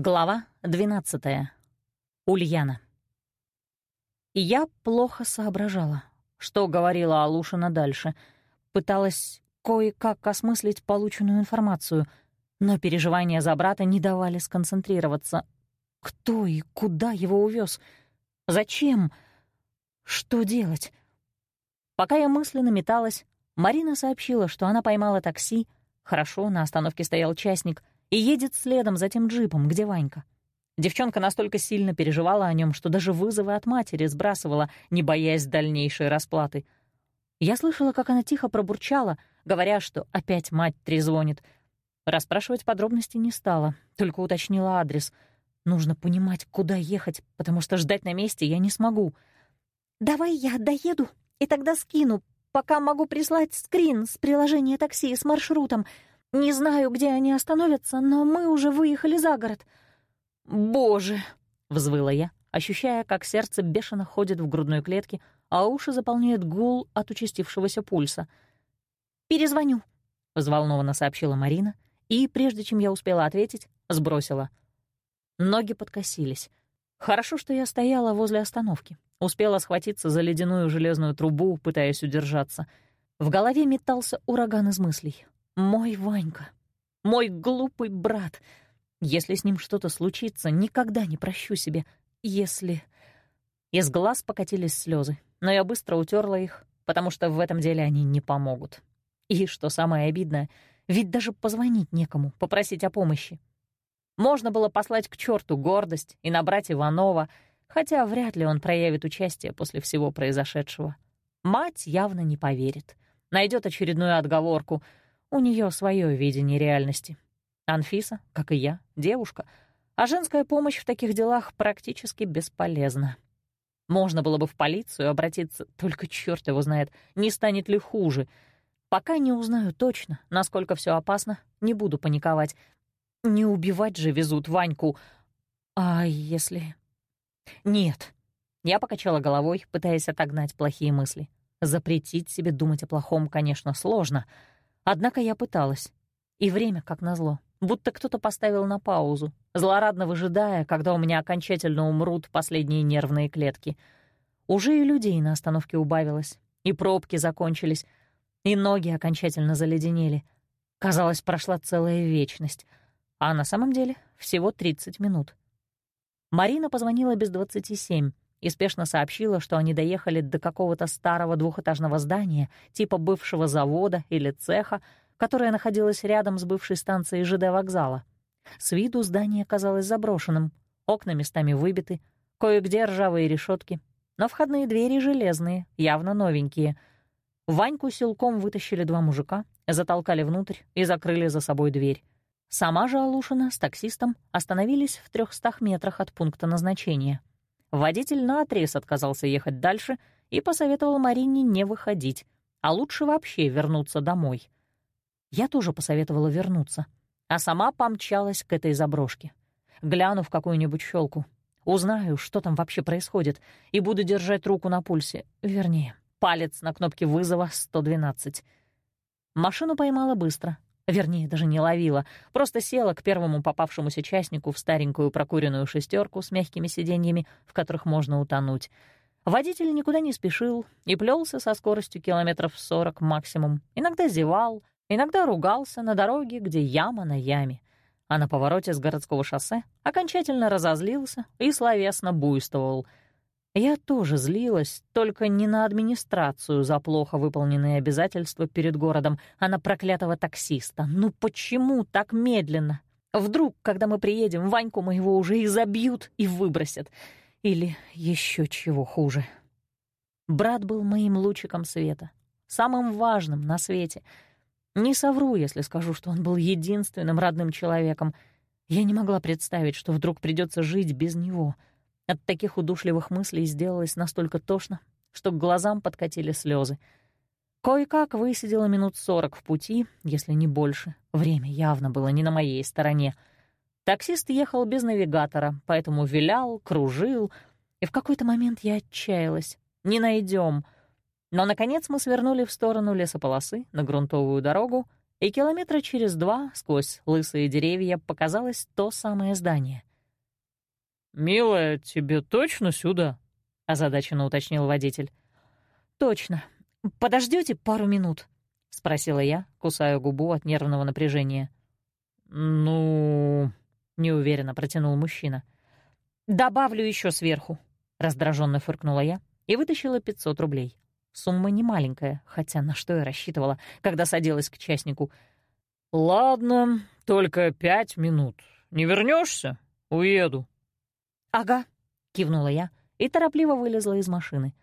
Глава 12. Ульяна. Я плохо соображала, что говорила Алушина дальше. Пыталась кое-как осмыслить полученную информацию, но переживания за брата не давали сконцентрироваться. Кто и куда его увез? Зачем? Что делать? Пока я мысленно металась, Марина сообщила, что она поймала такси. Хорошо, на остановке стоял частник — и едет следом за тем джипом, где Ванька. Девчонка настолько сильно переживала о нем, что даже вызовы от матери сбрасывала, не боясь дальнейшей расплаты. Я слышала, как она тихо пробурчала, говоря, что опять мать трезвонит. Расспрашивать подробности не стала, только уточнила адрес. Нужно понимать, куда ехать, потому что ждать на месте я не смогу. «Давай я доеду и тогда скину, пока могу прислать скрин с приложения такси с маршрутом. Не знаю, где они остановятся, но мы уже выехали за город». «Боже!» — взвыла я, ощущая, как сердце бешено ходит в грудной клетке, а уши заполняет гул от участившегося пульса. «Перезвоню», — взволнованно сообщила Марина, и, прежде чем я успела ответить, сбросила. Ноги подкосились. Хорошо, что я стояла возле остановки. Успела схватиться за ледяную железную трубу, пытаясь удержаться. В голове метался ураган из мыслей. Мой Ванька, мой глупый брат. Если с ним что-то случится, никогда не прощу себе. Если... Из глаз покатились слезы, но я быстро утерла их, потому что в этом деле они не помогут. И, что самое обидное, ведь даже позвонить некому, попросить о помощи. Можно было послать к черту гордость и набрать Иванова, хотя вряд ли он проявит участие после всего произошедшего. Мать явно не поверит, найдет очередную отговорку — у нее свое видение реальности. Анфиса, как и я, девушка, а женская помощь в таких делах практически бесполезна. Можно было бы в полицию обратиться, только черт его знает, не станет ли хуже. Пока не узнаю точно, насколько все опасно, не буду паниковать. Не убивать же везут Ваньку. А если... Нет. Я покачала головой, пытаясь отогнать плохие мысли. Запретить себе думать о плохом, конечно, сложно — Однако я пыталась. И время, как назло, будто кто-то поставил на паузу, злорадно выжидая, когда у меня окончательно умрут последние нервные клетки. Уже и людей на остановке убавилось, и пробки закончились, и ноги окончательно заледенели. Казалось, прошла целая вечность, а на самом деле всего 30 минут. Марина позвонила без двадцати семь и спешно сообщила, что они доехали до какого-то старого двухэтажного здания, типа бывшего завода или цеха, которое находилось рядом с бывшей станцией ЖД вокзала. С виду здание казалось заброшенным, окна местами выбиты, кое-где ржавые решетки, но входные двери железные, явно новенькие. Ваньку силком вытащили два мужика, затолкали внутрь и закрыли за собой дверь. Сама же Алушина с таксистом остановились в трехстах метрах от пункта назначения — Водитель наотрез отказался ехать дальше и посоветовал Марине не выходить, а лучше вообще вернуться домой. Я тоже посоветовала вернуться, а сама помчалась к этой заброшке. Гляну в какую-нибудь щелку, узнаю, что там вообще происходит, и буду держать руку на пульсе, вернее, палец на кнопке вызова 112. Машину поймала быстро — Вернее, даже не ловила, просто села к первому попавшемуся частнику в старенькую прокуренную шестерку с мягкими сиденьями, в которых можно утонуть. Водитель никуда не спешил и плелся со скоростью километров сорок максимум. Иногда зевал, иногда ругался на дороге, где яма на яме. А на повороте с городского шоссе окончательно разозлился и словесно буйствовал — я тоже злилась, только не на администрацию за плохо выполненные обязательства перед городом, а на проклятого таксиста. Ну почему так медленно? Вдруг, когда мы приедем, Ваньку моего уже и забьют, и выбросят. Или еще чего хуже. Брат был моим лучиком света, самым важным на свете. Не совру, если скажу, что он был единственным родным человеком. Я не могла представить, что вдруг придется жить без него — от таких удушливых мыслей сделалось настолько тошно, что к глазам подкатили слезы. Кое-как высидела минут сорок в пути, если не больше. Время явно было не на моей стороне. Таксист ехал без навигатора, поэтому вилял, кружил, и в какой-то момент я отчаялась. Не найдем. Но, наконец, мы свернули в сторону лесополосы на грунтовую дорогу, и километра через два сквозь лысые деревья показалось то самое здание — «Милая, тебе точно сюда?» — озадаченно уточнил водитель. «Точно. Подождете пару минут?» — спросила я, кусая губу от нервного напряжения. «Ну...» — неуверенно протянул мужчина. «Добавлю еще сверху», — раздраженно фыркнула я и вытащила 500 рублей. Сумма не маленькая, хотя на что я рассчитывала, когда садилась к частнику. «Ладно, только пять минут. Не вернешься? Уеду». «Ага», — кивнула я и торопливо вылезла из машины.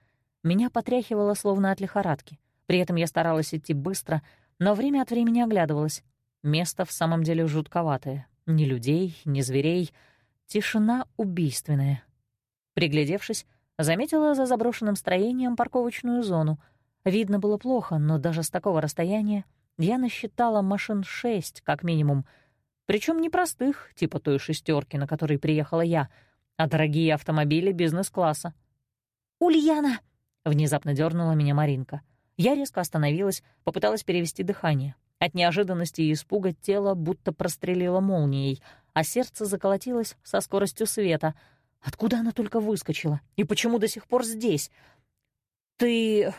Меня потряхивало словно от лихорадки. При этом я старалась идти быстро, но время от времени оглядывалась. Место в самом деле жутковатое. Ни людей, ни зверей. Тишина убийственная. Приглядевшись, заметила за заброшенным строением парковочную зону. Видно было плохо, но даже с такого расстояния я насчитала машин шесть, как минимум. Причем не простых, типа той шестерки, на которой приехала я, а дорогие автомобили бизнес-класса. «Ульяна!» — внезапно дернула меня Маринка — я резко остановилась, попыталась перевести дыхание. От неожиданности и испуга тело будто прострелило молнией, а сердце заколотилось со скоростью света. Откуда она только выскочила? И почему до сих пор здесь? «Ты...»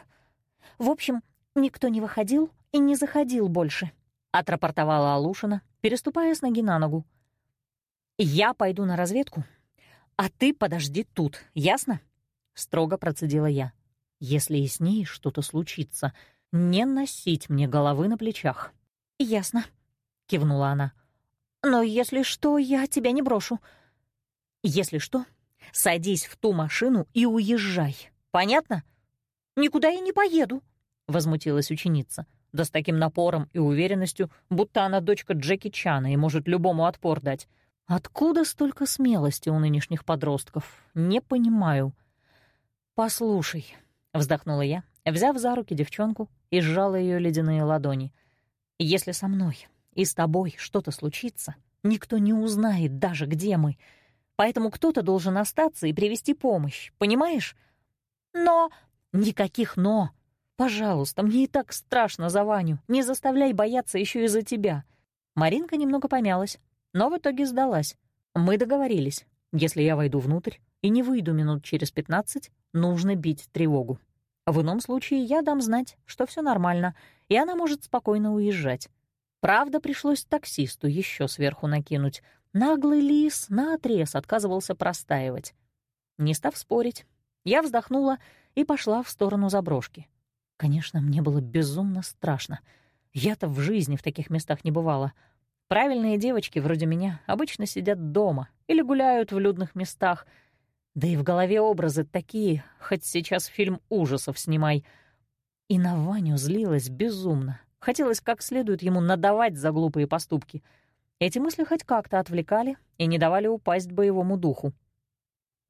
«В общем, никто не выходил и не заходил больше», — отрапортовала Алушина, переступая с ноги на ногу. «Я пойду на разведку, а ты подожди тут, ясно?» — строго процедила я. Если и с ней что-то случится, не носить мне головы на плечах. «Ясно», — кивнула она. «Но если что, я тебя не брошу». «Если что, садись в ту машину и уезжай. Понятно?» «Никуда я не поеду», — возмутилась ученица. Да с таким напором и уверенностью, будто она дочка Джеки Чана и может любому отпор дать. Откуда столько смелости у нынешних подростков? Не понимаю. «Послушай», Вздохнула я, взяв за руки девчонку и сжала ее ледяные ладони. «Если со мной и с тобой что-то случится, никто не узнает даже, где мы. Поэтому кто-то должен остаться и привести помощь, понимаешь? Но... Никаких «но». Пожалуйста, мне и так страшно за Ваню. Не заставляй бояться еще и за тебя». Маринка немного помялась, но в итоге сдалась. Мы договорились. Если я войду внутрь и не выйду минут через пятнадцать, нужно бить тревогу. В ином случае я дам знать, что все нормально, и она может спокойно уезжать. Правда, пришлось таксисту еще сверху накинуть. Наглый лис наотрез отказывался простаивать. Не став спорить, я вздохнула и пошла в сторону заброшки. Конечно, мне было безумно страшно. Я-то в жизни в таких местах не бывала. Правильные девочки вроде меня обычно сидят дома или гуляют в людных местах — да и в голове образы такие, хоть сейчас фильм ужасов снимай. И на Ваню злилась безумно. Хотелось как следует ему надавать за глупые поступки. Эти мысли хоть как-то отвлекали и не давали упасть боевому духу.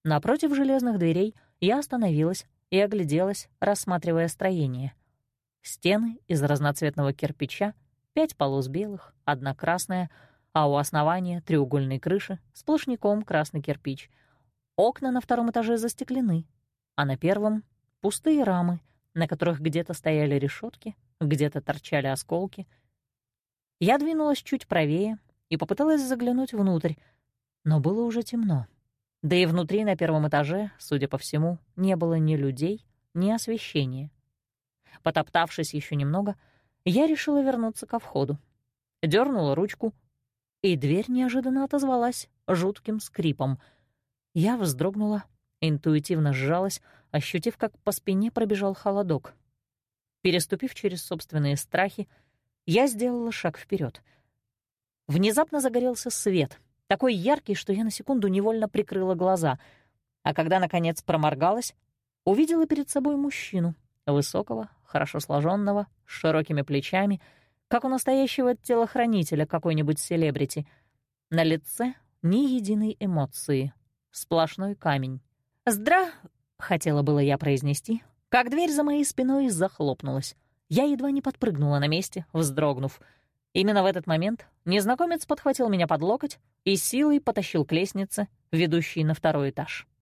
Напротив железных дверей я остановилась и огляделась, рассматривая строение. Стены из разноцветного кирпича, пять полос белых, одна красная, а у основания треугольной крыши сплошняком красный кирпич — Окна на втором этаже застеклены, а на первом — пустые рамы, на которых где-то стояли решетки, где-то торчали осколки. Я двинулась чуть правее и попыталась заглянуть внутрь, но было уже темно. Да и внутри на первом этаже, судя по всему, не было ни людей, ни освещения. Потоптавшись еще немного, я решила вернуться ко входу. Дернула ручку, и дверь неожиданно отозвалась жутким скрипом — я вздрогнула, интуитивно сжалась, ощутив, как по спине пробежал холодок. Переступив через собственные страхи, я сделала шаг вперед. Внезапно загорелся свет, такой яркий, что я на секунду невольно прикрыла глаза, а когда, наконец, проморгалась, увидела перед собой мужчину, высокого, хорошо сложенного, с широкими плечами, как у настоящего телохранителя какой-нибудь селебрити. На лице ни единой эмоции, сплошной камень. «Здра...» — хотела было я произнести, как дверь за моей спиной захлопнулась. Я едва не подпрыгнула на месте, вздрогнув. Именно в этот момент незнакомец подхватил меня под локоть и силой потащил к лестнице, ведущей на второй этаж.